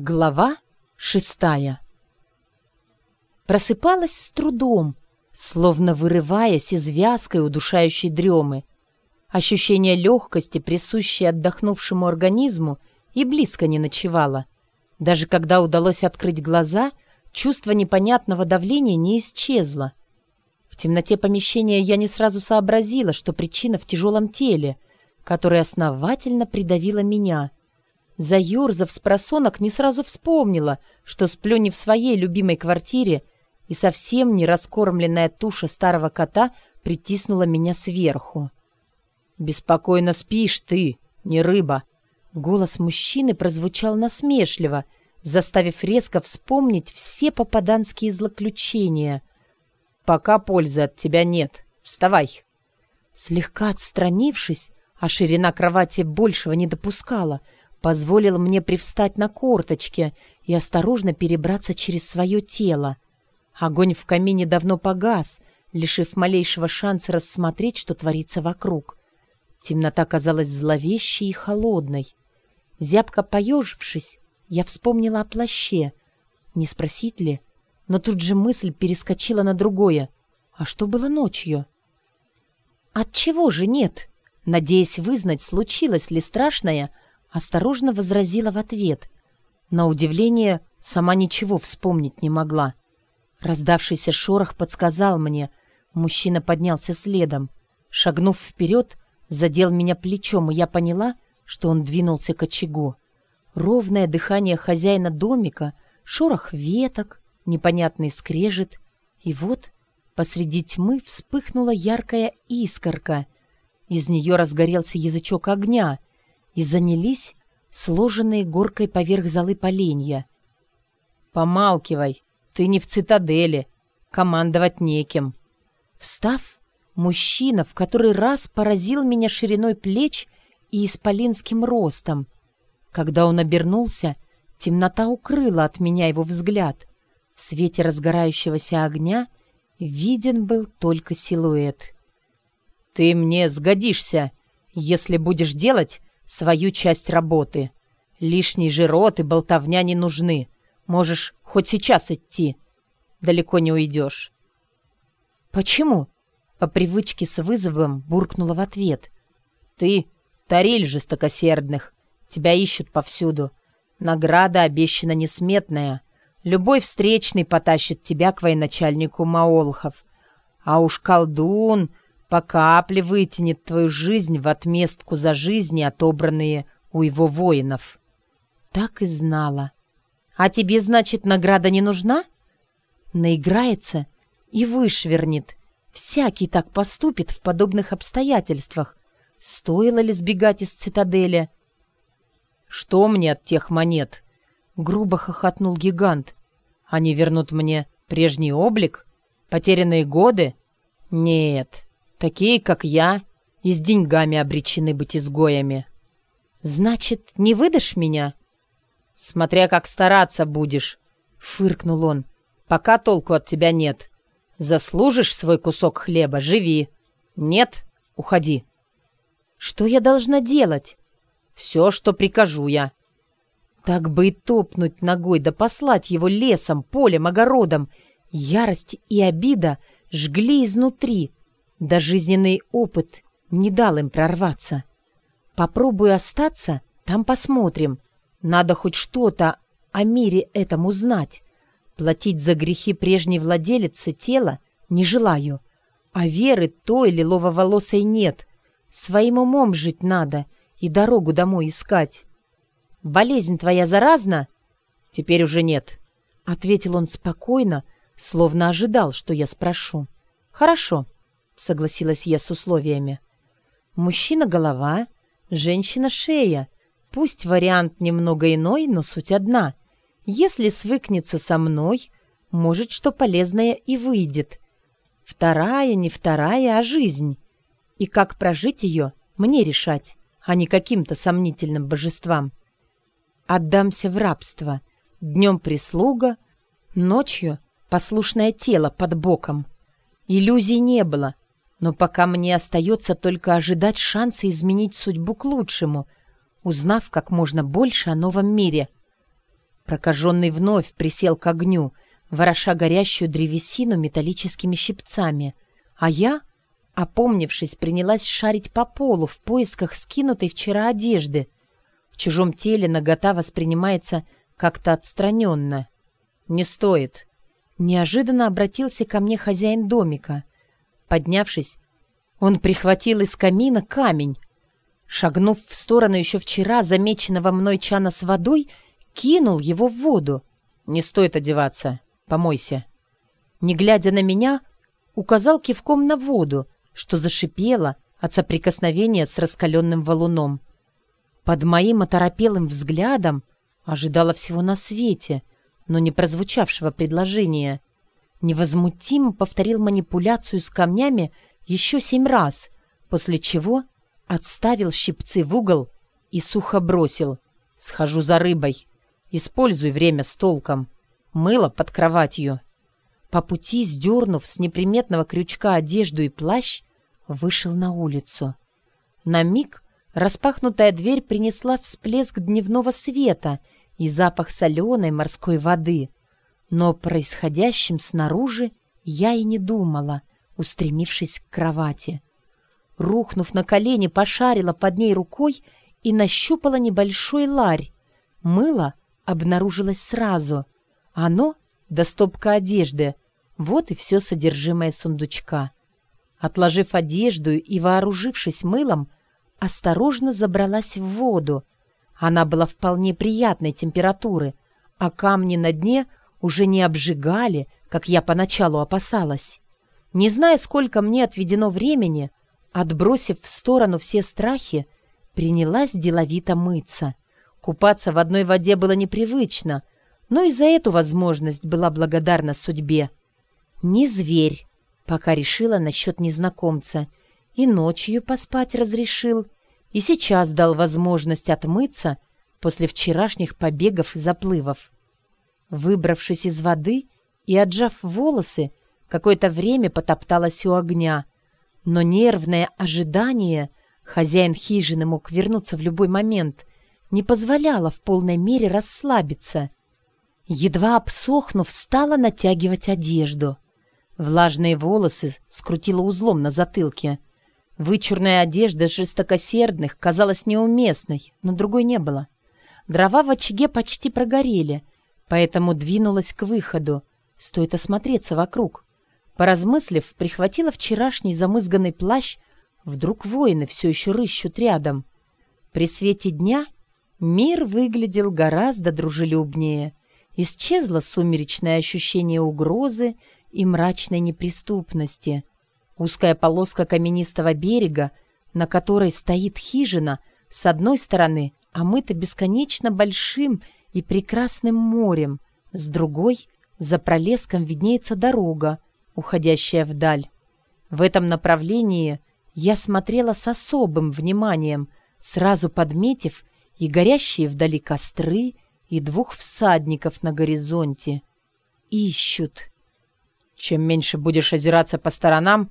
Глава шестая Просыпалась с трудом, словно вырываясь из вязкой удушающей дремы. Ощущение легкости, присущее отдохнувшему организму, и близко не ночевало. Даже когда удалось открыть глаза, чувство непонятного давления не исчезло. В темноте помещения я не сразу сообразила, что причина в тяжелом теле, которое основательно придавило меня — Заерзав с просонок, не сразу вспомнила, что сплю не в своей любимой квартире, и совсем не раскормленная туша старого кота притиснула меня сверху. «Беспокойно спишь ты, не рыба!» Голос мужчины прозвучал насмешливо, заставив резко вспомнить все попаданские злоключения. «Пока пользы от тебя нет. Вставай!» Слегка отстранившись, а ширина кровати большего не допускала — позволил мне привстать на корточке и осторожно перебраться через свое тело. Огонь в камине давно погас, лишив малейшего шанса рассмотреть, что творится вокруг. Темнота казалась зловещей и холодной. Зябко поежившись, я вспомнила о плаще. Не спросить ли? Но тут же мысль перескочила на другое. А что было ночью? Отчего же нет? Надеясь вызнать, случилось ли страшное — Осторожно возразила в ответ. На удивление, сама ничего вспомнить не могла. Раздавшийся шорох подсказал мне. Мужчина поднялся следом. Шагнув вперед, задел меня плечом, и я поняла, что он двинулся к очагу. Ровное дыхание хозяина домика, шорох веток, непонятный скрежет. И вот посреди тьмы вспыхнула яркая искорка. Из нее разгорелся язычок огня — и занялись сложенные горкой поверх золы поленья. «Помалкивай, ты не в цитадели, командовать неким». Встав, мужчина в который раз поразил меня шириной плеч и исполинским ростом. Когда он обернулся, темнота укрыла от меня его взгляд. В свете разгорающегося огня виден был только силуэт. «Ты мне сгодишься, если будешь делать свою часть работы. Лишний жирот и болтовня не нужны. Можешь хоть сейчас идти. Далеко не уйдешь. «Почему?» По привычке с вызовом буркнула в ответ. «Ты — тариль жестокосердных. Тебя ищут повсюду. Награда обещана несметная. Любой встречный потащит тебя к военачальнику Маолхов. А уж колдун по капле вытянет твою жизнь в отместку за жизни, отобранные у его воинов. Так и знала. А тебе, значит, награда не нужна? Наиграется и вышвернет. Всякий так поступит в подобных обстоятельствах. Стоило ли сбегать из цитадели? Что мне от тех монет? Грубо хохотнул гигант. Они вернут мне прежний облик? Потерянные годы? Нет, Такие, как я, и с деньгами обречены быть изгоями. Значит, не выдашь меня? Смотря как стараться будешь, фыркнул он. Пока толку от тебя нет. Заслужишь свой кусок хлеба, живи. Нет, уходи. Что я должна делать? Все, что прикажу я. Так бы и топнуть ногой, да послать его лесом, полем, огородом. Ярость и обида жгли изнутри, да жизненный опыт не дал им прорваться. Попробую остаться, там посмотрим. Надо хоть что-то о мире этом узнать. Платить за грехи прежней владелицы тела не желаю. А веры той лилово-волосой нет. Своим умом жить надо и дорогу домой искать. «Болезнь твоя заразна?» «Теперь уже нет», — ответил он спокойно, словно ожидал, что я спрошу. «Хорошо» согласилась я с условиями. Мужчина — голова, женщина — шея. Пусть вариант немного иной, но суть одна. Если свыкнется со мной, может, что полезное и выйдет. Вторая, не вторая, а жизнь. И как прожить ее, мне решать, а не каким-то сомнительным божествам. Отдамся в рабство. Днем прислуга, ночью послушное тело под боком. Иллюзий не было, но пока мне остается только ожидать шанса изменить судьбу к лучшему, узнав как можно больше о новом мире. Прокаженный вновь присел к огню, вороша горящую древесину металлическими щипцами, а я, опомнившись, принялась шарить по полу в поисках скинутой вчера одежды. В чужом теле нагота воспринимается как-то отстраненно. «Не стоит», Неожиданно обратился ко мне хозяин домика. Поднявшись, он прихватил из камина камень. Шагнув в сторону еще вчера замеченного мной чана с водой, кинул его в воду. «Не стоит одеваться. Помойся». Не глядя на меня, указал кивком на воду, что зашипело от соприкосновения с раскаленным валуном. Под моим оторопелым взглядом ожидала всего на свете — но не прозвучавшего предложения. Невозмутимо повторил манипуляцию с камнями еще семь раз, после чего отставил щипцы в угол и сухо бросил. «Схожу за рыбой. Используй время с толком. Мыло под кроватью». По пути, сдернув с неприметного крючка одежду и плащ, вышел на улицу. На миг распахнутая дверь принесла всплеск дневного света — и запах соленой морской воды. Но происходящем снаружи я и не думала, устремившись к кровати. Рухнув на колени, пошарила под ней рукой и нащупала небольшой ларь. Мыло обнаружилось сразу. Оно — да стопка одежды. Вот и все содержимое сундучка. Отложив одежду и вооружившись мылом, осторожно забралась в воду — она была вполне приятной температуры, а камни на дне уже не обжигали, как я поначалу опасалась. Не зная, сколько мне отведено времени, отбросив в сторону все страхи, принялась деловито мыться. Купаться в одной воде было непривычно, но и за эту возможность была благодарна судьбе. Не зверь, пока решила насчет незнакомца, и ночью поспать разрешил — и сейчас дал возможность отмыться после вчерашних побегов и заплывов. Выбравшись из воды и отжав волосы, какое-то время потопталась у огня, но нервное ожидание, хозяин хижины мог вернуться в любой момент, не позволяло в полной мере расслабиться. Едва обсохнув, стала натягивать одежду. Влажные волосы скрутила узлом на затылке — Вычурная одежда жестокосердных казалась неуместной, но другой не было. Дрова в очаге почти прогорели, поэтому двинулась к выходу. Стоит осмотреться вокруг. Поразмыслив, прихватила вчерашний замызганный плащ. Вдруг воины все еще рыщут рядом. При свете дня мир выглядел гораздо дружелюбнее. Исчезло сумеречное ощущение угрозы и мрачной неприступности — Узкая полоска каменистого берега, на которой стоит хижина, с одной стороны омыта бесконечно большим и прекрасным морем, с другой за пролеском виднеется дорога, уходящая вдаль. В этом направлении я смотрела с особым вниманием, сразу подметив и горящие вдали костры, и двух всадников на горизонте. Ищут. Чем меньше будешь озираться по сторонам,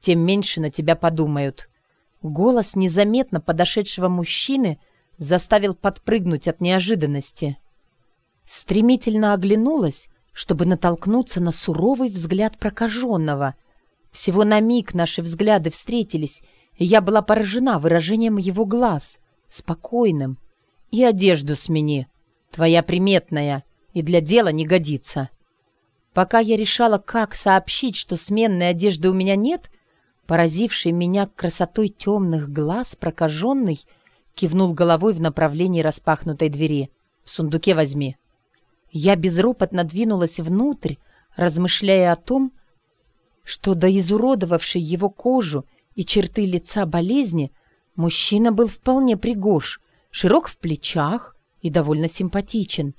тем меньше на тебя подумают. Голос незаметно подошедшего мужчины заставил подпрыгнуть от неожиданности. Стремительно оглянулась, чтобы натолкнуться на суровый взгляд прокаженного. Всего на миг наши взгляды встретились, и я была поражена выражением его глаз, спокойным. «И одежду смени, твоя приметная, и для дела не годится». Пока я решала, как сообщить, что сменной одежды у меня нет — поразивший меня красотой темных глаз, прокаженный, кивнул головой в направлении распахнутой двери. «В сундуке возьми». Я безропотно двинулась внутрь, размышляя о том, что до изуродовавшей его кожу и черты лица болезни мужчина был вполне пригож, широк в плечах и довольно симпатичен.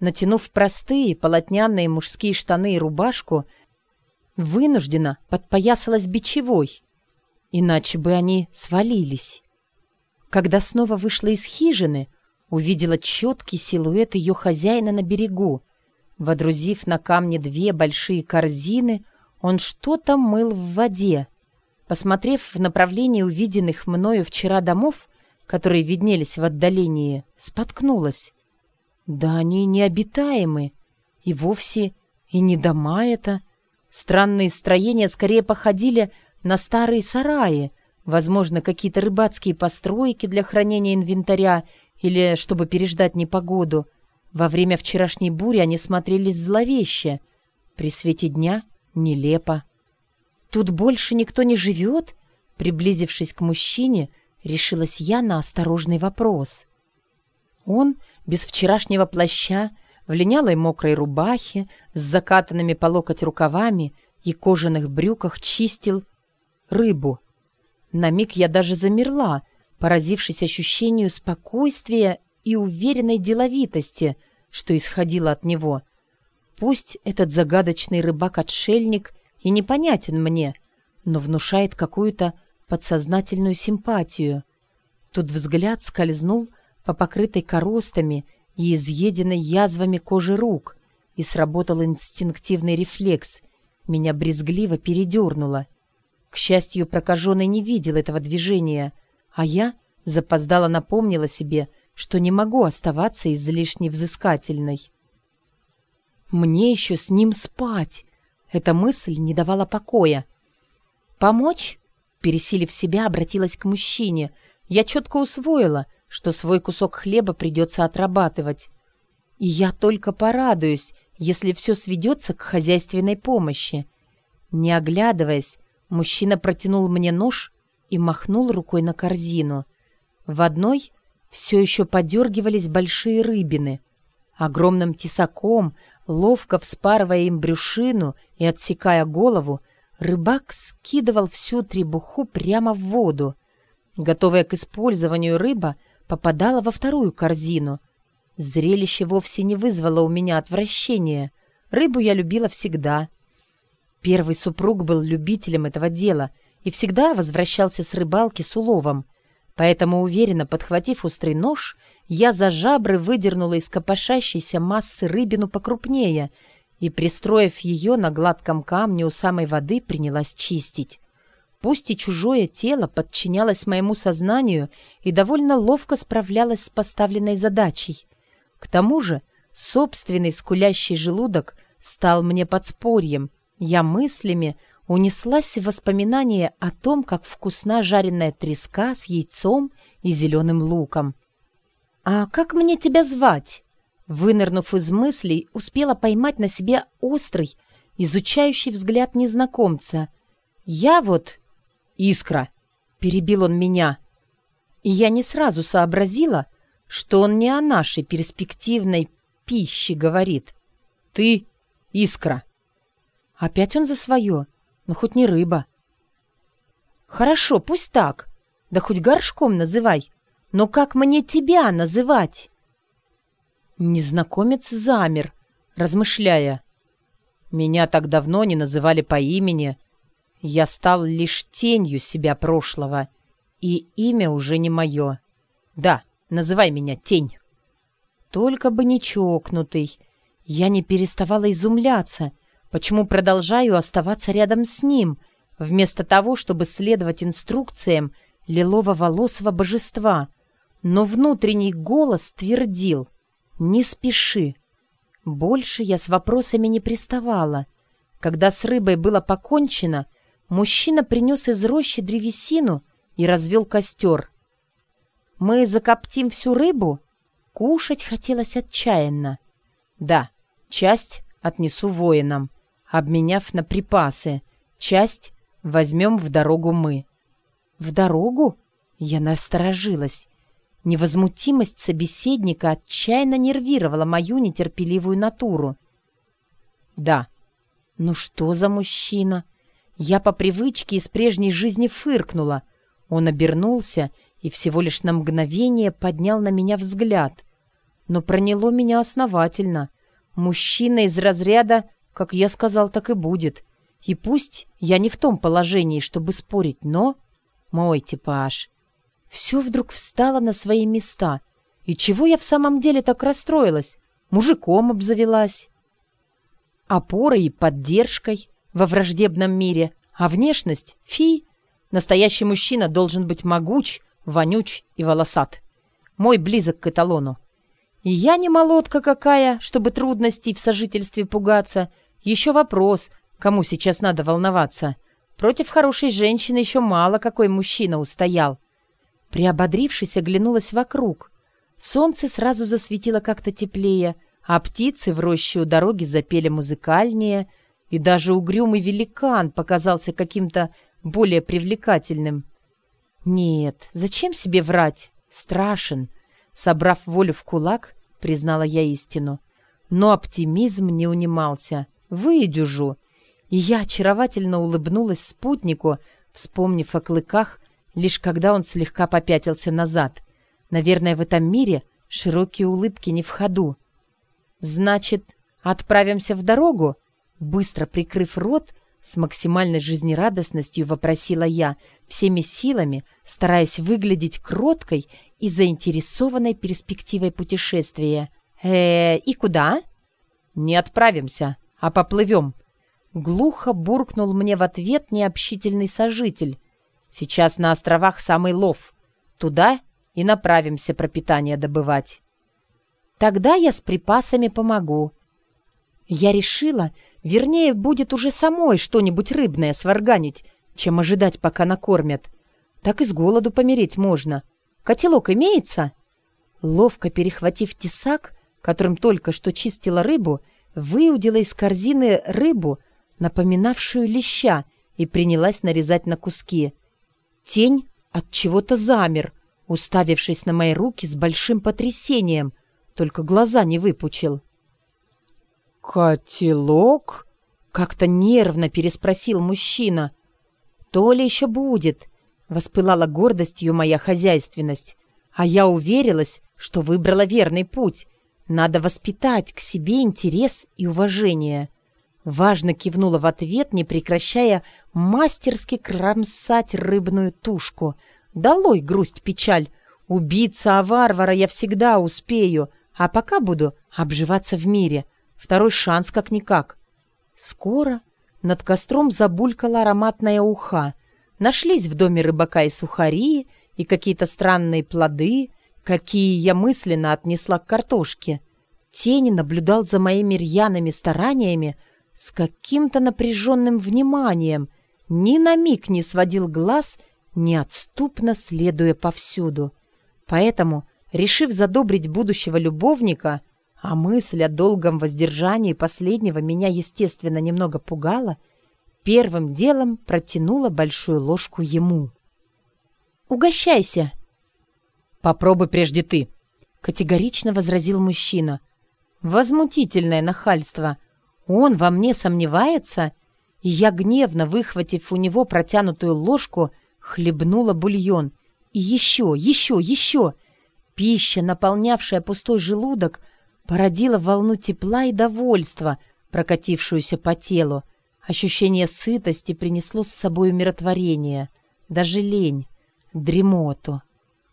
Натянув простые полотняные мужские штаны и рубашку, вынуждена подпоясалась бичевой, иначе бы они свалились. Когда снова вышла из хижины, увидела четкий силуэт ее хозяина на берегу. Водрузив на камне две большие корзины, он что-то мыл в воде. Посмотрев в направлении увиденных мною вчера домов, которые виднелись в отдалении, споткнулась. Да они необитаемы. И вовсе и не дома это. Странные строения скорее походили на старые сараи, возможно, какие-то рыбацкие постройки для хранения инвентаря или чтобы переждать непогоду. Во время вчерашней бури они смотрелись зловеще. При свете дня — нелепо. «Тут больше никто не живет?» Приблизившись к мужчине, решилась я на осторожный вопрос. Он, без вчерашнего плаща, в линялой мокрой рубахе, с закатанными по локоть рукавами и кожаных брюках чистил рыбу. На миг я даже замерла, поразившись ощущению спокойствия и уверенной деловитости, что исходило от него. Пусть этот загадочный рыбак-отшельник и непонятен мне, но внушает какую-то подсознательную симпатию. Тут взгляд скользнул по покрытой коростами и изъеденной язвами кожи рук, и сработал инстинктивный рефлекс. Меня брезгливо передернуло. К счастью, прокаженный не видел этого движения, а я запоздало напомнила себе, что не могу оставаться излишне взыскательной. «Мне еще с ним спать!» Эта мысль не давала покоя. «Помочь?» Пересилив себя, обратилась к мужчине. Я четко усвоила, что свой кусок хлеба придется отрабатывать. И я только порадуюсь, если все сведется к хозяйственной помощи. Не оглядываясь, мужчина протянул мне нож и махнул рукой на корзину. В одной все еще подергивались большие рыбины. Огромным тесаком, ловко вспарывая им брюшину и отсекая голову, Рыбак скидывал всю требуху прямо в воду. Готовая к использованию рыба попадала во вторую корзину. Зрелище вовсе не вызвало у меня отвращения. Рыбу я любила всегда. Первый супруг был любителем этого дела и всегда возвращался с рыбалки с уловом. Поэтому, уверенно подхватив острый нож, я за жабры выдернула из копошащейся массы рыбину покрупнее — и, пристроив ее на гладком камне у самой воды, принялась чистить. Пусть и чужое тело подчинялось моему сознанию и довольно ловко справлялось с поставленной задачей. К тому же собственный скулящий желудок стал мне подспорьем. Я мыслями унеслась в воспоминания о том, как вкусна жареная треска с яйцом и зеленым луком. «А как мне тебя звать?» Вынырнув из мыслей, успела поймать на себе острый, изучающий взгляд незнакомца. «Я вот...» «Искра!» — перебил он меня. И я не сразу сообразила, что он не о нашей перспективной пище говорит. «Ты — искра!» Опять он за свое, но хоть не рыба. «Хорошо, пусть так. Да хоть горшком называй. Но как мне тебя называть?» Незнакомец замер, размышляя. Меня так давно не называли по имени. Я стал лишь тенью себя прошлого, и имя уже не мое. Да, называй меня Тень. Только бы не чокнутый. Я не переставала изумляться, почему продолжаю оставаться рядом с ним, вместо того, чтобы следовать инструкциям лилово-волосого божества. Но внутренний голос твердил — «Не спеши». Больше я с вопросами не приставала. Когда с рыбой было покончено, мужчина принес из рощи древесину и развел костер. «Мы закоптим всю рыбу?» Кушать хотелось отчаянно. «Да, часть отнесу воинам, обменяв на припасы. Часть возьмем в дорогу мы». «В дорогу?» Я насторожилась. Невозмутимость собеседника отчаянно нервировала мою нетерпеливую натуру. «Да». «Ну что за мужчина?» Я по привычке из прежней жизни фыркнула. Он обернулся и всего лишь на мгновение поднял на меня взгляд. Но проняло меня основательно. Мужчина из разряда «как я сказал, так и будет». И пусть я не в том положении, чтобы спорить, но... Мой типаж. Все вдруг встало на свои места. И чего я в самом деле так расстроилась? Мужиком обзавелась. Опорой и поддержкой во враждебном мире. А внешность — фи. Настоящий мужчина должен быть могуч, вонюч и волосат. Мой близок к эталону. Я не молодка какая, чтобы трудностей в сожительстве пугаться. Еще вопрос, кому сейчас надо волноваться. Против хорошей женщины еще мало какой мужчина устоял. Приободрившись, оглянулась вокруг. Солнце сразу засветило как-то теплее, а птицы в роще у дороги запели музыкальнее, и даже угрюмый великан показался каким-то более привлекательным. Нет, зачем себе врать? Страшен. Собрав волю в кулак, признала я истину. Но оптимизм не унимался. Выдюжу. И я очаровательно улыбнулась спутнику, вспомнив о клыках, лишь когда он слегка попятился назад. Наверное, в этом мире широкие улыбки не в ходу. «Значит, отправимся в дорогу?» Быстро прикрыв рот, с максимальной жизнерадостностью вопросила я, всеми силами стараясь выглядеть кроткой и заинтересованной перспективой путешествия. э и куда?» «Не отправимся, а поплывем». Глухо буркнул мне в ответ необщительный сожитель. «Сейчас на островах самый лов. Туда и направимся пропитание добывать». «Тогда я с припасами помогу». Я решила, Вернее, будет уже самой что-нибудь рыбное сварганить, чем ожидать, пока накормят. Так и с голоду помереть можно. Котелок имеется?» Ловко перехватив тесак, которым только что чистила рыбу, выудила из корзины рыбу, напоминавшую леща, и принялась нарезать на куски. Тень от чего-то замер, уставившись на мои руки с большим потрясением, только глаза не выпучил. «Котелок?» — как-то нервно переспросил мужчина. «То ли еще будет?» — воспылала гордостью моя хозяйственность. А я уверилась, что выбрала верный путь. Надо воспитать к себе интерес и уважение. Важно кивнула в ответ, не прекращая мастерски кромсать рыбную тушку. «Долой грусть-печаль! Убиться, а варвара я всегда успею, а пока буду обживаться в мире». Второй шанс как-никак. Скоро над костром забулькала ароматная уха. Нашлись в доме рыбака и сухари, и какие-то странные плоды, какие я мысленно отнесла к картошке. Тень наблюдал за моими рьяными стараниями с каким-то напряженным вниманием, ни на миг не сводил глаз, неотступно следуя повсюду. Поэтому, решив задобрить будущего любовника, а мысль о долгом воздержании последнего меня, естественно, немного пугала, первым делом протянула большую ложку ему. «Угощайся!» «Попробуй прежде ты!» — категорично возразил мужчина. «Возмутительное нахальство! Он во мне сомневается?» И я, гневно выхватив у него протянутую ложку, хлебнула бульон. И еще, еще, еще! Пища, наполнявшая пустой желудок, породила волну тепла и довольства, прокатившуюся по телу. Ощущение сытости принесло с собой умиротворение, даже лень, дремоту.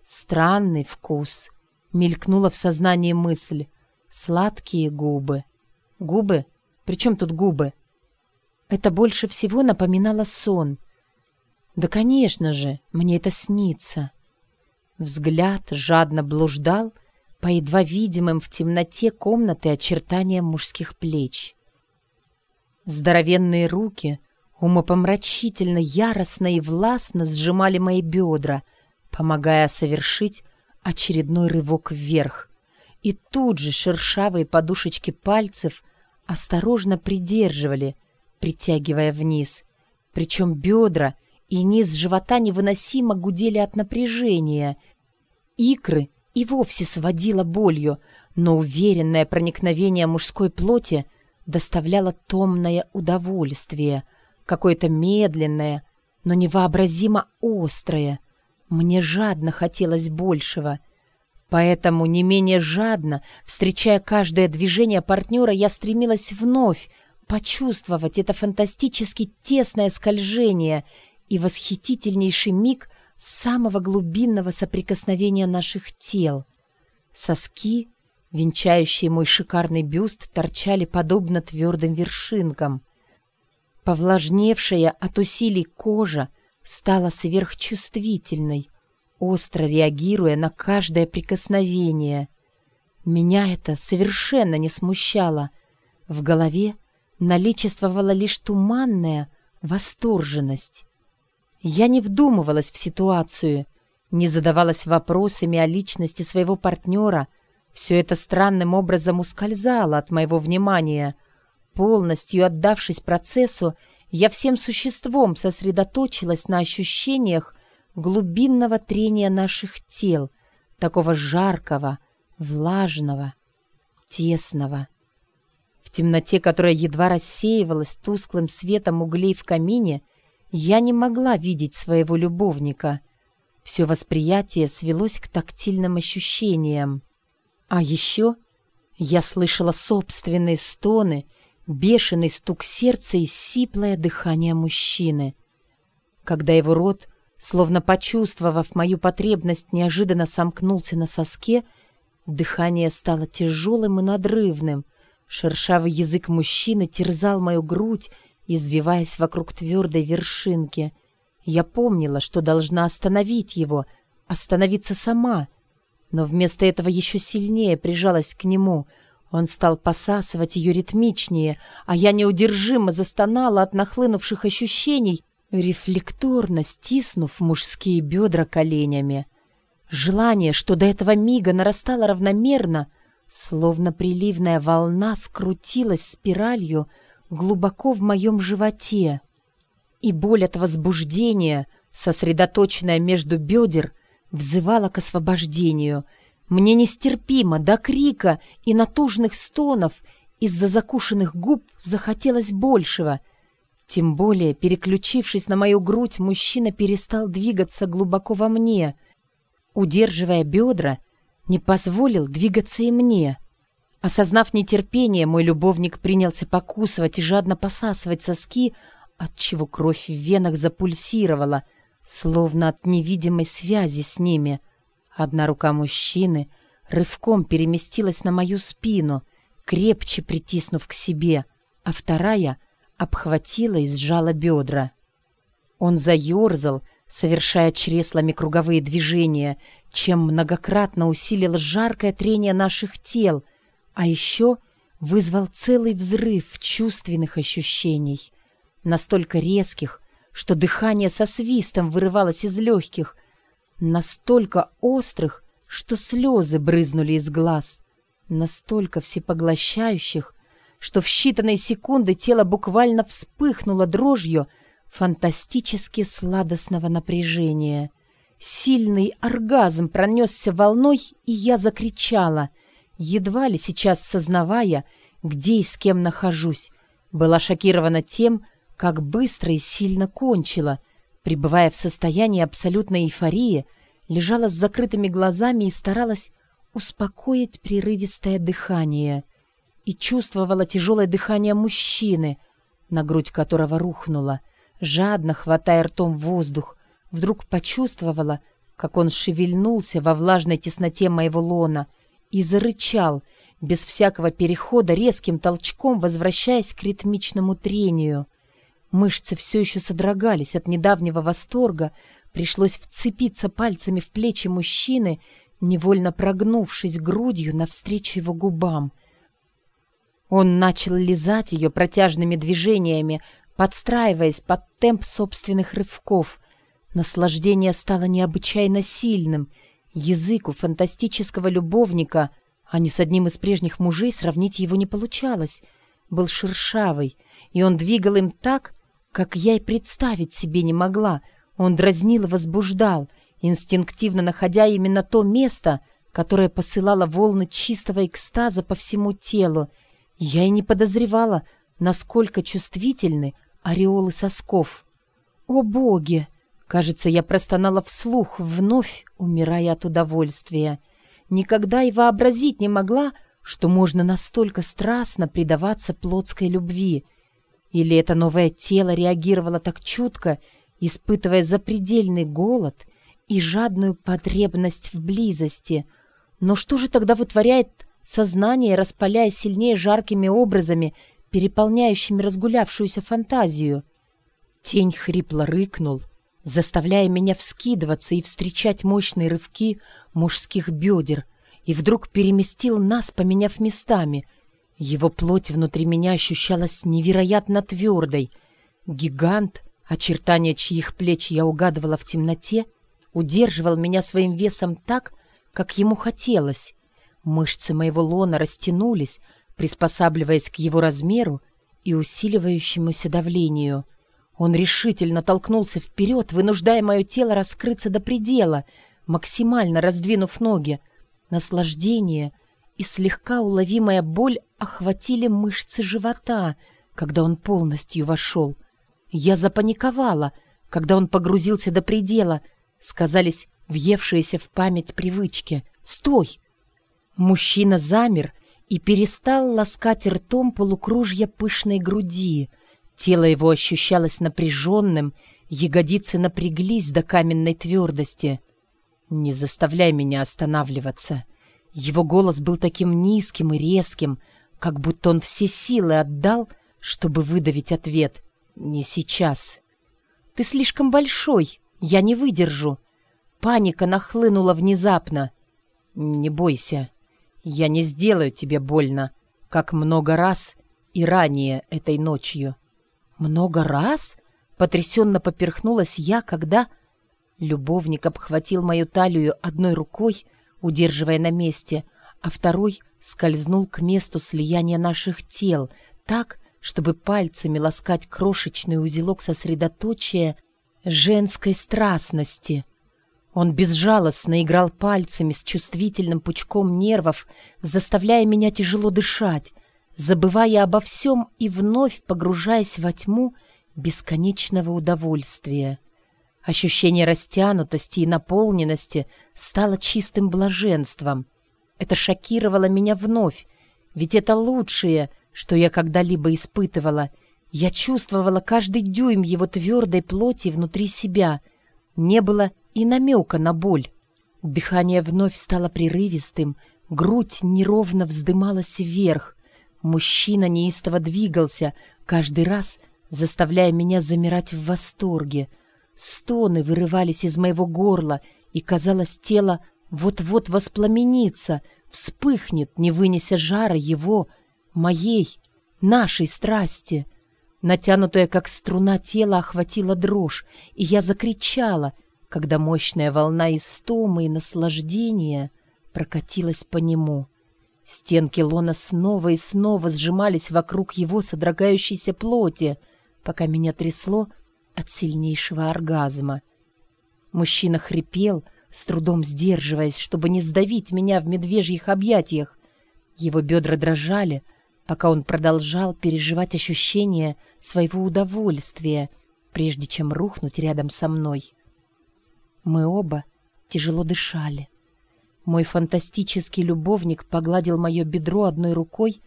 Странный вкус. Мелькнула в сознании мысль. Сладкие губы. Губы? Причем тут губы? Это больше всего напоминало сон. Да, конечно же, мне это снится. Взгляд жадно блуждал — по едва видимым в темноте комнаты очертаниям мужских плеч. Здоровенные руки умопомрачительно, яростно и властно сжимали мои бедра, помогая совершить очередной рывок вверх. И тут же шершавые подушечки пальцев осторожно придерживали, притягивая вниз. Причем бедра и низ живота невыносимо гудели от напряжения. Икры и вовсе сводила болью, но уверенное проникновение мужской плоти доставляло томное удовольствие, какое-то медленное, но невообразимо острое. Мне жадно хотелось большего. Поэтому не менее жадно, встречая каждое движение партнера, я стремилась вновь почувствовать это фантастически тесное скольжение и восхитительнейший миг — самого глубинного соприкосновения наших тел. Соски, венчающие мой шикарный бюст, торчали подобно твердым вершинкам. Повлажневшая от усилий кожа стала сверхчувствительной, остро реагируя на каждое прикосновение. Меня это совершенно не смущало. В голове наличествовала лишь туманная восторженность. Я не вдумывалась в ситуацию, не задавалась вопросами о личности своего партнера. Все это странным образом ускользало от моего внимания. Полностью отдавшись процессу, я всем существом сосредоточилась на ощущениях глубинного трения наших тел, такого жаркого, влажного, тесного. В темноте, которая едва рассеивалась тусклым светом углей в камине, я не могла видеть своего любовника. Все восприятие свелось к тактильным ощущениям. А еще я слышала собственные стоны — бешеный стук сердца и сиплое дыхание мужчины. Когда его рот, словно почувствовав мою потребность, неожиданно сомкнулся на соске, дыхание стало тяжелым и надрывным. Шершавый язык мужчины терзал мою грудь, извиваясь вокруг твердой вершинки. Я помнила, что должна остановить его, остановиться сама, но вместо этого еще сильнее прижалась к нему — он стал посасывать ее ритмичнее, а я неудержимо застонала от нахлынувших ощущений, рефлекторно стиснув мужские бедра коленями. Желание, что до этого мига нарастало равномерно, словно приливная волна скрутилась спиралью глубоко в моем животе. И боль от возбуждения, сосредоточенная между бедер, взывала к освобождению — мне нестерпимо до крика и натужных стонов из-за закушенных губ захотелось большего. Тем более, переключившись на мою грудь, мужчина перестал двигаться глубоко во мне. Удерживая бедра, не позволил двигаться и мне. Осознав нетерпение, мой любовник принялся покусывать и жадно посасывать соски, отчего кровь в венах запульсировала, словно от невидимой связи с ними — Одна рука мужчины рывком переместилась на мою спину, крепче притиснув к себе, а вторая обхватила и сжала бедра. Он заерзал, совершая чреслами круговые движения, чем многократно усилил жаркое трение наших тел, а еще вызвал целый взрыв чувственных ощущений, настолько резких, что дыхание со свистом вырывалось из легких — настолько острых, что слезы брызнули из глаз, настолько всепоглощающих, что в считанные секунды тело буквально вспыхнуло дрожью фантастически сладостного напряжения. Сильный оргазм пронесся волной, и я закричала, едва ли сейчас сознавая, где и с кем нахожусь. Была шокирована тем, как быстро и сильно кончила, пребывая в состоянии абсолютной эйфории, лежала с закрытыми глазами и старалась успокоить прерывистое дыхание и чувствовала тяжелое дыхание мужчины, на грудь которого рухнула, жадно хватая ртом воздух, вдруг почувствовала, как он шевельнулся во влажной тесноте моего лона и зарычал, без всякого перехода, резким толчком возвращаясь к ритмичному трению — Мышцы все еще содрогались от недавнего восторга, пришлось вцепиться пальцами в плечи мужчины, невольно прогнувшись грудью навстречу его губам. Он начал лизать ее протяжными движениями, подстраиваясь под темп собственных рывков. Наслаждение стало необычайно сильным. Язык у фантастического любовника, а не с одним из прежних мужей, сравнить его не получалось. Был шершавый, и он двигал им так, как я и представить себе не могла. Он дразнил и возбуждал, инстинктивно находя именно то место, которое посылало волны чистого экстаза по всему телу. Я и не подозревала, насколько чувствительны ореолы сосков. «О, боги!» Кажется, я простонала вслух, вновь умирая от удовольствия. Никогда и вообразить не могла, что можно настолько страстно предаваться плотской любви — или это новое тело реагировало так чутко, испытывая запредельный голод и жадную потребность в близости? Но что же тогда вытворяет сознание, распаляя сильнее жаркими образами, переполняющими разгулявшуюся фантазию? Тень хрипло рыкнул, заставляя меня вскидываться и встречать мощные рывки мужских бедер, и вдруг переместил нас, поменяв местами. Его плоть внутри меня ощущалась невероятно твердой. Гигант, очертания чьих плеч я угадывала в темноте, удерживал меня своим весом так, как ему хотелось. Мышцы моего лона растянулись, приспосабливаясь к его размеру и усиливающемуся давлению. Он решительно толкнулся вперед, вынуждая мое тело раскрыться до предела, максимально раздвинув ноги. Наслаждение и слегка уловимая боль охватили мышцы живота, когда он полностью вошел. Я запаниковала, когда он погрузился до предела. Сказались въевшиеся в память привычки. «Стой!» Мужчина замер и перестал ласкать ртом полукружья пышной груди. Тело его ощущалось напряженным, ягодицы напряглись до каменной твердости. «Не заставляй меня останавливаться». Его голос был таким низким и резким, как будто он все силы отдал, чтобы выдавить ответ. «Не сейчас». «Ты слишком большой, я не выдержу». Паника нахлынула внезапно. «Не бойся, я не сделаю тебе больно, как много раз и ранее этой ночью». «Много раз?» — потрясенно поперхнулась я, когда... Любовник обхватил мою талию одной рукой, удерживая на месте, а второй скользнул к месту слияния наших тел так, чтобы пальцами ласкать крошечный узелок сосредоточия женской страстности — он безжалостно играл пальцами с чувствительным пучком нервов, заставляя меня тяжело дышать, забывая обо всем и вновь погружаясь во тьму бесконечного удовольствия. Ощущение растянутости и наполненности стало чистым блаженством. Это шокировало меня вновь, ведь это лучшее, что я когда-либо испытывала. Я чувствовала каждый дюйм его твердой плоти внутри себя. Не было и намека на боль. Дыхание вновь стало прерывистым, грудь неровно вздымалась вверх. Мужчина неистово двигался, каждый раз заставляя меня замирать в восторге. Стоны вырывались из моего горла, и, казалось, тело вот-вот воспламенится, вспыхнет, не вынеся жара его, моей, нашей страсти. Натянутая, как струна, тело охватила дрожь, и я закричала — когда мощная волна истомы и наслаждения прокатилась по нему. Стенки лона снова и снова сжимались вокруг его содрогающейся плоти, пока меня трясло от сильнейшего оргазма. Мужчина хрипел, с трудом сдерживаясь, чтобы не сдавить меня в медвежьих объятиях. Его бедра дрожали, пока он продолжал переживать ощущение своего удовольствия, прежде чем рухнуть рядом со мной. Мы оба тяжело дышали. Мой фантастический любовник погладил мое бедро одной рукой,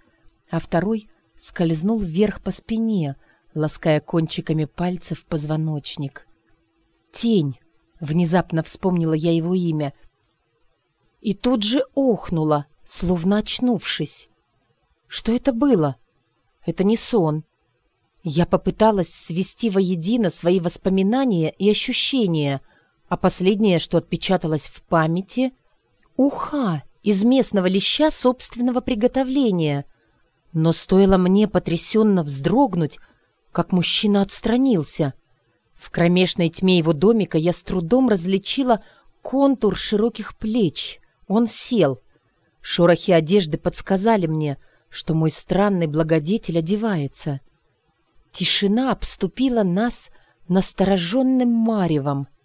а второй скользнул вверх по спине, лаская кончиками пальцев позвоночник. «Тень!» — внезапно вспомнила я его имя. И тут же охнула, словно очнувшись. Что это было? Это не сон. Я попыталась свести воедино свои воспоминания и ощущения, а последнее, что отпечаталось в памяти — уха из местного леща собственного приготовления. Но стоило мне потрясенно вздрогнуть, как мужчина отстранился. В кромешной тьме его домика я с трудом различила контур широких плеч. Он сел. Шорохи одежды подсказали мне, что мой странный благодетель одевается. Тишина обступила нас настороженным маревом —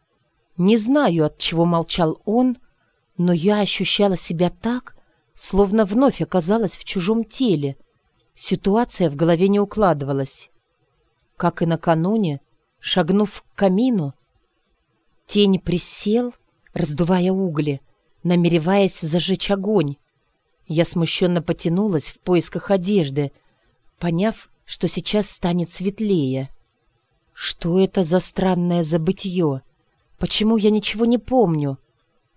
не знаю, от чего молчал он, но я ощущала себя так, словно вновь оказалась в чужом теле. Ситуация в голове не укладывалась. Как и накануне, шагнув к камину, тень присел, раздувая угли, намереваясь зажечь огонь. Я смущенно потянулась в поисках одежды, поняв, что сейчас станет светлее. Что это за странное забытье? Почему я ничего не помню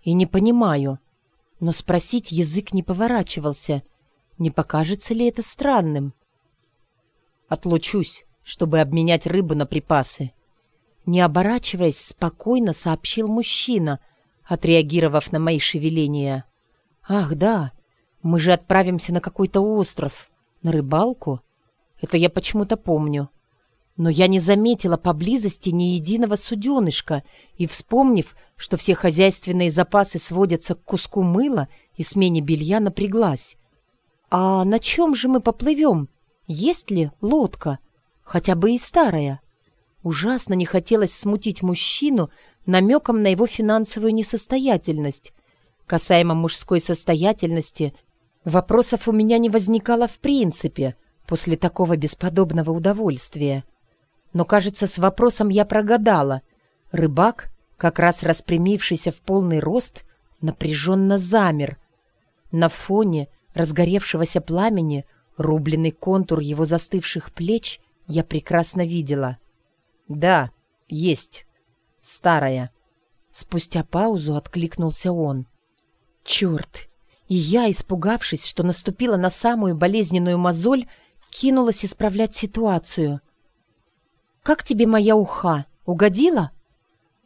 и не понимаю? Но спросить язык не поворачивался. Не покажется ли это странным? Отлучусь, чтобы обменять рыбу на припасы. Не оборачиваясь, спокойно сообщил мужчина, отреагировав на мои шевеления. Ах, да, мы же отправимся на какой-то остров. На рыбалку? Это я почему-то помню. Но я не заметила поблизости ни единого суденышка и, вспомнив, что все хозяйственные запасы сводятся к куску мыла и смене белья, напряглась. «А на чем же мы поплывем? Есть ли лодка? Хотя бы и старая?» Ужасно не хотелось смутить мужчину намеком на его финансовую несостоятельность. Касаемо мужской состоятельности, вопросов у меня не возникало в принципе после такого бесподобного удовольствия. Но, кажется, с вопросом я прогадала. Рыбак, как раз распрямившийся в полный рост, напряженно замер. На фоне разгоревшегося пламени рубленый контур его застывших плеч я прекрасно видела — «Да, есть. Старая». Спустя паузу откликнулся он. «Черт!» И я, испугавшись, что наступила на самую болезненную мозоль, кинулась исправлять ситуацию. «Как тебе моя уха? Угодила?»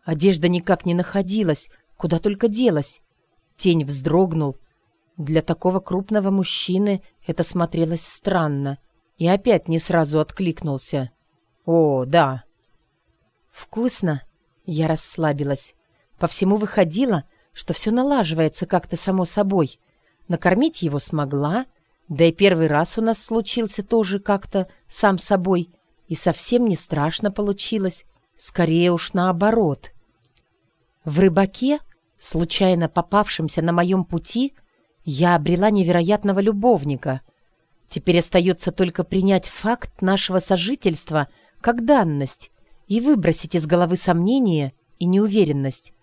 Одежда никак не находилась, куда только делась. Тень вздрогнул. Для такого крупного мужчины это смотрелось странно. И опять не сразу откликнулся. «О, да, «Вкусно!» Я расслабилась. По всему выходило, что все налаживается как-то само собой. Накормить его смогла, да и первый раз у нас случился тоже как-то сам собой. И совсем не страшно получилось, скорее уж наоборот. В рыбаке, случайно попавшемся на моем пути, я обрела невероятного любовника. Теперь остается только принять факт нашего сожительства как данность и выбросить из головы сомнения и неуверенность.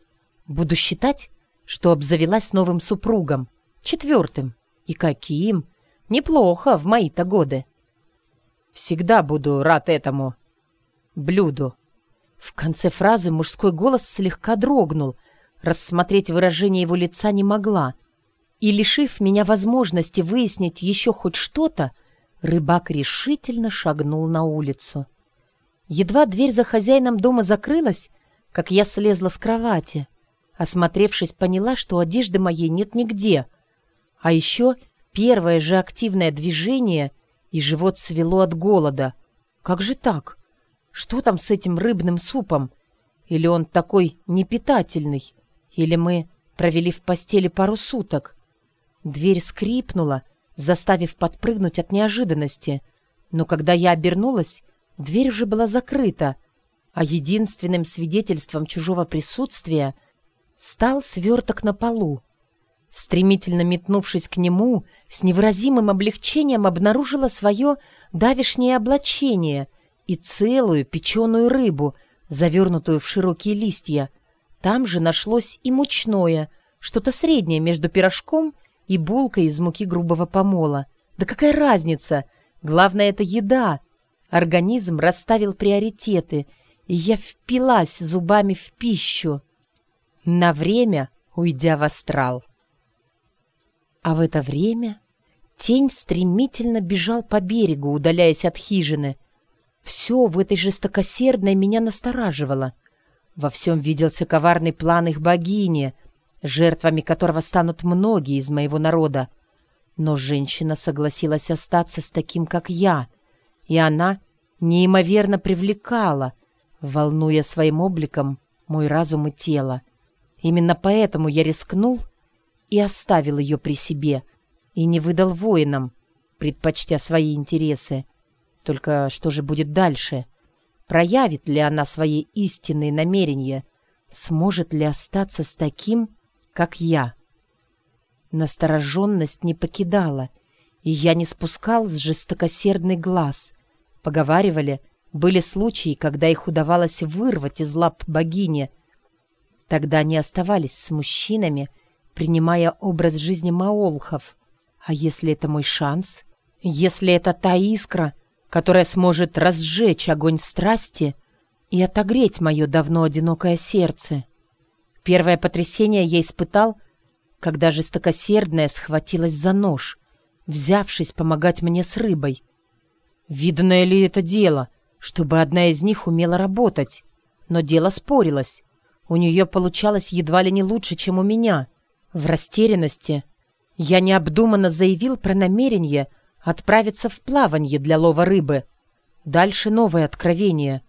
Буду считать, что обзавелась новым супругом, четвертым. И каким? Неплохо в мои-то годы. Всегда буду рад этому блюду. В конце фразы мужской голос слегка дрогнул. Рассмотреть выражение его лица не могла. И, лишив меня возможности выяснить еще хоть что-то, рыбак решительно шагнул на улицу. Едва дверь за хозяином дома закрылась, как я слезла с кровати. Осмотревшись, поняла, что одежды моей нет нигде. А еще первое же активное движение, и живот свело от голода. Как же так? Что там с этим рыбным супом? Или он такой непитательный? Или мы провели в постели пару суток? Дверь скрипнула, заставив подпрыгнуть от неожиданности. Но когда я обернулась, Дверь уже была закрыта, а единственным свидетельством чужого присутствия стал сверток на полу. Стремительно метнувшись к нему, с невыразимым облегчением обнаружила свое давишнее облачение и целую печеную рыбу, завернутую в широкие листья. Там же нашлось и мучное, что-то среднее между пирожком и булкой из муки грубого помола. Да какая разница? Главное — это еда — Организм расставил приоритеты, и я впилась зубами в пищу, на время уйдя в астрал. А в это время тень стремительно бежал по берегу, удаляясь от хижины. Все в этой жестокосердной меня настораживало. Во всем виделся коварный план их богини, жертвами которого станут многие из моего народа. Но женщина согласилась остаться с таким, как я — и она неимоверно привлекала, волнуя своим обликом мой разум и тело. Именно поэтому я рискнул и оставил ее при себе, и не выдал воинам, предпочтя свои интересы. Только что же будет дальше? Проявит ли она свои истинные намерения? Сможет ли остаться с таким, как я? Настороженность не покидала, и я не спускал с жестокосердный глаз, Поговаривали, были случаи, когда их удавалось вырвать из лап богини. Тогда они оставались с мужчинами, принимая образ жизни маолхов. А если это мой шанс? Если это та искра, которая сможет разжечь огонь страсти и отогреть мое давно одинокое сердце? Первое потрясение я испытал, когда жестокосердная схватилась за нож, взявшись помогать мне с рыбой — Видное ли это дело, чтобы одна из них умела работать? Но дело спорилось. У нее получалось едва ли не лучше, чем у меня. В растерянности Я необдуманно заявил про намерение отправиться в плавание для лова рыбы. Дальше новое откровение.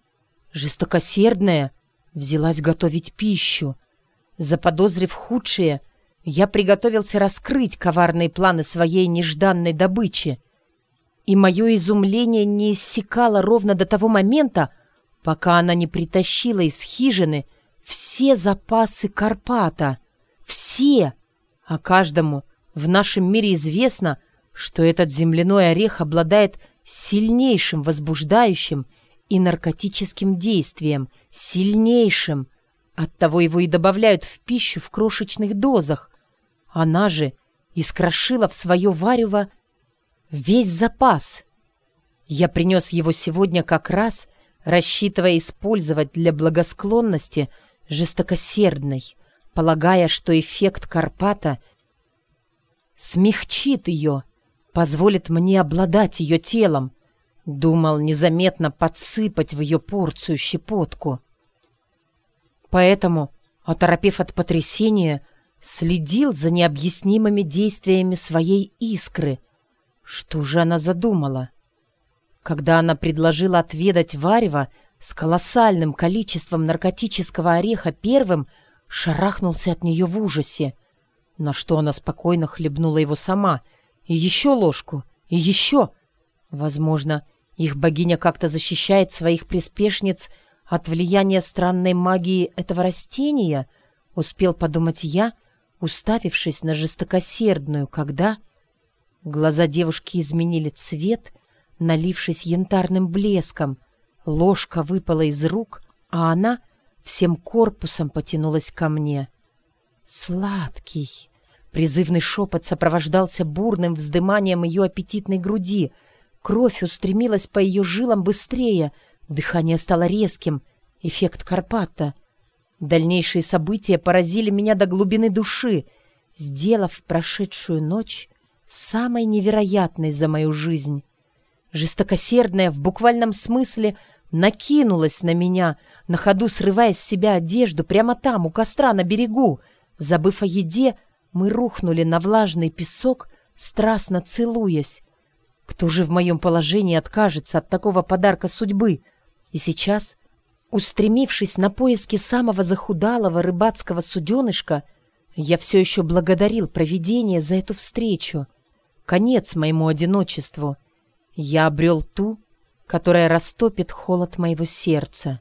Жестокосердная взялась готовить пищу. Заподозрив худшее, я приготовился раскрыть коварные планы своей нежданной добычи. И мое изумление не иссякало ровно до того момента, пока она не притащила из хижины все запасы Карпата. Все! А каждому в нашем мире известно, что этот земляной орех обладает сильнейшим возбуждающим и наркотическим действием, сильнейшим. Оттого его и добавляют в пищу в крошечных дозах. Она же искрошила в свое варево весь запас. Я принес его сегодня как раз, рассчитывая использовать для благосклонности жестокосердной, полагая, что эффект Карпата — смягчит ее, позволит мне обладать ее телом. Думал незаметно подсыпать в ее порцию щепотку. Поэтому, оторопев от потрясения, следил за необъяснимыми действиями своей искры. Что же она задумала? Когда она предложила отведать варево с колоссальным количеством наркотического ореха первым, шарахнулся от нее в ужасе на что она спокойно хлебнула его сама. И еще ложку, и еще. Возможно, их богиня как-то защищает своих приспешниц от влияния странной магии этого растения, успел подумать я, уставившись на жестокосердную, когда... Глаза девушки изменили цвет, налившись янтарным блеском. Ложка выпала из рук, а она всем корпусом потянулась ко мне. «Сладкий!» Призывный шепот сопровождался бурным вздыманием ее аппетитной груди. Кровь устремилась по ее жилам быстрее, дыхание стало резким. Эффект Карпата. Дальнейшие события поразили меня до глубины души, сделав прошедшую ночь самой невероятной за мою жизнь. Жестокосердная в буквальном смысле накинулась на меня, на ходу срывая с себя одежду прямо там, у костра на берегу. Забыв о еде, мы рухнули на влажный песок, страстно целуясь. Кто же в моем положении откажется от такого подарка судьбы? И сейчас, устремившись на поиски самого захудалого рыбацкого суденышка, я все еще благодарил провидение за эту встречу. Конец моему одиночеству. Я обрел ту, которая растопит холод моего сердца.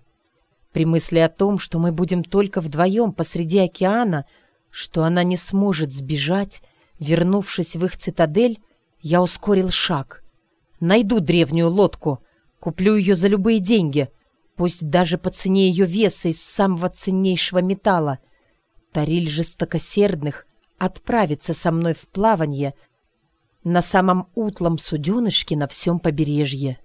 При мысли о том, что мы будем только вдвоем посреди океана — что она не сможет сбежать, вернувшись в их цитадель, я ускорил шаг. Найду древнюю лодку, куплю ее за любые деньги, пусть даже по цене ее веса из самого ценнейшего металла. Тариль жестокосердных отправится со мной в плавание на самом утлом суденышке на всем побережье.